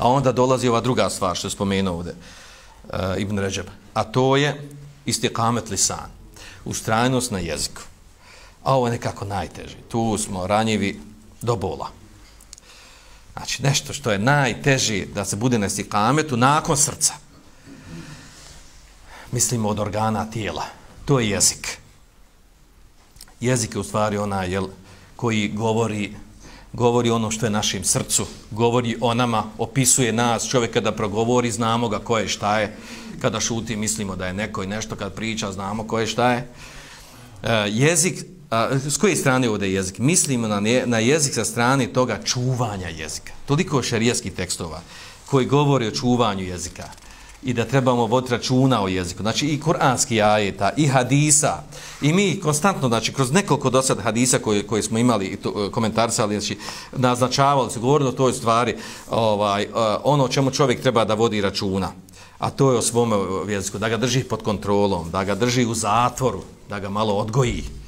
A onda dolazi ova druga stvar što je spomenuo ovdje uh, Ibn Ređeb. A to je istikamet lisan. Ustrajnost na jeziku. A ovo je nekako najteže. Tu smo ranjivi do bola. Znači, nešto što je najteži da se bude na istikametu nakon srca. Mislimo od organa tijela. To je jezik. Jezik je u stvari onaj jel, koji govori govori ono što je našim srcu, govori o nama, opisuje nas, čovjek kada progovori, znamo ga ko je, šta je, kada šuti, mislimo da je neko i nešto, kad priča, znamo ko je, šta je. E, jezik, a, s koje strane ovdje je jezik? Mislimo na, na jezik sa strane toga čuvanja jezika. Toliko šarijaskih tekstova koji govori o čuvanju jezika i da trebamo voditi računa o jeziku. Znači i kuranski ajeta, i hadisa. I mi konstantno, znači kroz nekoliko dosad hadisa koje, koje smo imali i to, e, komentarsali, znači naznačavali se, govorili o toj stvari, ovaj, e, ono o čemu čovjek treba da vodi računa. A to je o svome jeziku, da ga drži pod kontrolom, da ga drži u zatvoru, da ga malo odgoji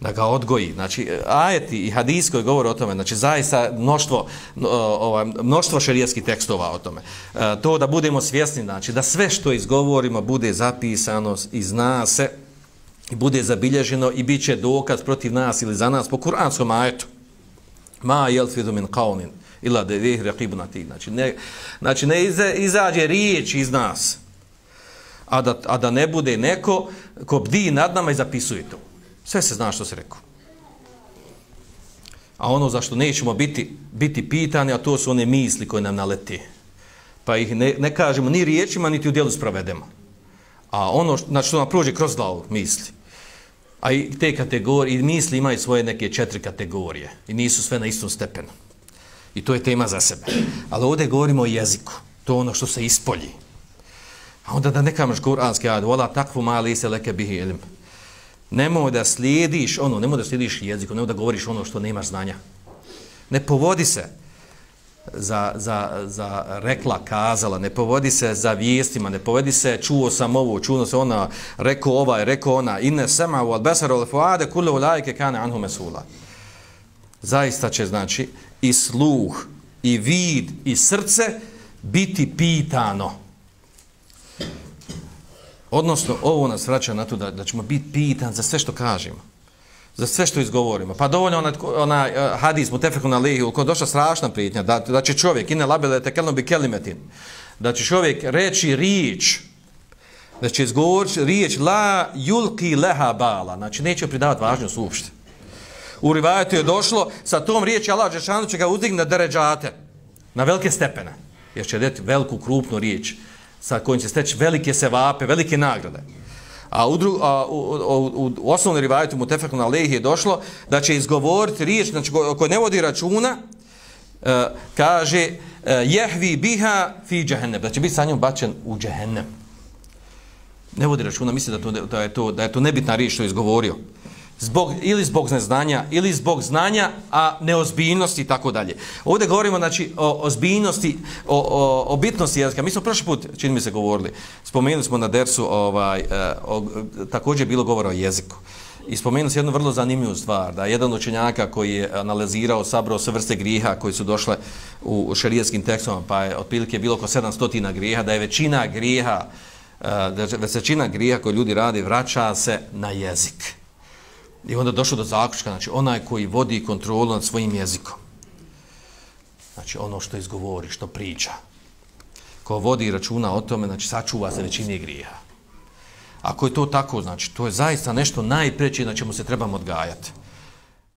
da ga odgoji. Znači, ajeti i hadis koji govore o tome, znači, zaista mnoštvo, ovaj, mnoštvo šerijskih tekstova o tome. E, to da budemo svjesni, znači, da sve što izgovorimo bude zapisano i zna se i bude zabilježeno i bit će dokaz protiv nas ili za nas po kuranskom ajetu. Ma jel fidu min qawnin ila de vih raqibu na ti. Znači, ne, znači, ne izađe riječ iz nas, a da, a da ne bude neko ko bdi nad nama i zapisuje to. Sve se zna što se rekao. A ono za što nećemo biti, biti pitani, a to su one misli koje nam naleti. Pa ih ne, ne kažemo ni riječima, niti u dijelu sprovedemo. A ono što, znači, što nam prođe kroz glavu misli. A i te kategorije, i misli imaju svoje neke četiri kategorije. I nisu sve na istom stepenu. I to je tema za sebe. Ali ovdje govorimo o jeziku. To je ono što se ispolji. A onda da ne kamaš kuranski ajde, vola takvu mali se leke bihi ilim. Nemoj da slijediš ono, nemoj da slijediš jeziku, nemoj da govoriš ono što nemaš znanja. Ne povodi se za, za, za rekla, kazala, ne povodi se za vijestima, ne povodi se čuo sam ovo, čuo se ona, rekao ovaj, rekao ona, inne sema u albesaru alfuade, kule u lajke kane anhu mesula. Zaista će, znači, i sluh, i vid, i srce biti pitano. Odnosno, ovo nas vraća na to da, da ćemo biti pitan za sve što kažemo. Za sve što izgovorimo. Pa dovoljno onaj, onaj uh, hadis mu tefeku na lihi, u kojoj došla strašna prijetnja, da, da će čovjek, ine labele te kelno bi kelimetin, da će čovjek reći rič, da će izgovoriti riječ la julki leha bala, znači neće pridavati važnost uopšte. U rivajetu je došlo, sa tom riječi Allah Žešanu će ga uzdigni na deređate, na velike stepene, jer će deti veliku, krupnu riječ sa kojim će steći velike sevape, velike nagrade. A u, dru, a, u, u, u, u osnovnoj rivajetu mu tefeku na lehi je došlo da će izgovoriti riječ znači, ko ne vodi računa, e, kaže uh, jehvi biha fi džehennem, da će biti sa njom bačen u džehennem. Ne vodi računa, misli da, to, da, je to, da je to nebitna riječ što je izgovorio zbog, ili zbog neznanja, ili zbog znanja, a neozbiljnosti i tako dalje. Ovdje govorimo znači, o ozbiljnosti, o, o, o bitnosti jezika. Mi smo prošli put, čini mi se, govorili, spomenuli smo na dersu, ovaj, e, o, također je bilo govora o jeziku. I spomenuli se jednu vrlo zanimljivu stvar, da jedan učenjaka koji je analizirao, sabrao sve vrste griha koji su došle u šarijetskim tekstovima, pa je otprilike bilo oko 700 griha, da je većina griha, e, da je većina griha koji ljudi radi vraća se na jezik. I onda došlo do zaključka, znači onaj koji vodi kontrolu nad svojim jezikom. Znači ono što izgovori, što priča. Ko vodi računa o tome, znači sačuva se većini grija. Ako je to tako, znači to je zaista nešto najpreće na čemu se trebamo odgajati.